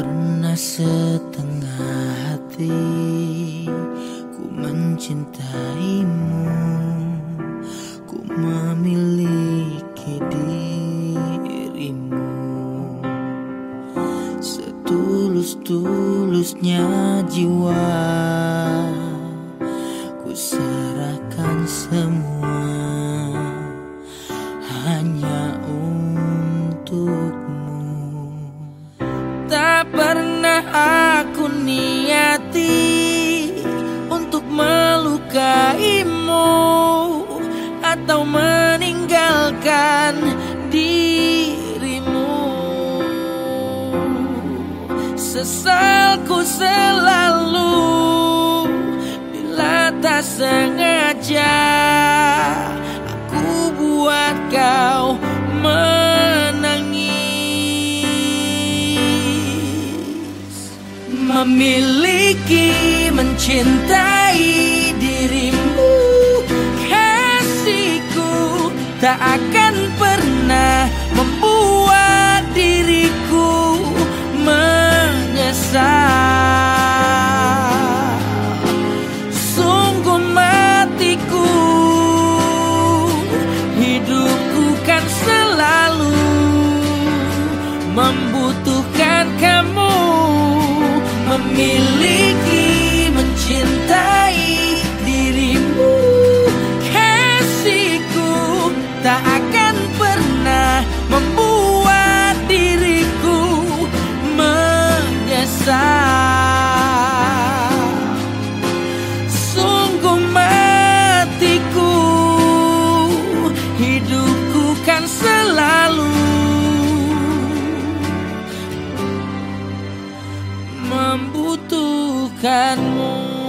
pernah setengah hati ku mencintaimu ku memiliki dirimu. Setulus-tulusnya jiwa ku serahkan semua hanya atau meninggalkan dirimu. Sesalku selalu bila tak sengaja aku buat kau menangis. Memiliki mencintai tak akan pernah membuat diriku menyesal. Sungguh matiku hidupku kan selalu membutuhkan kamu memiliki melupakanmu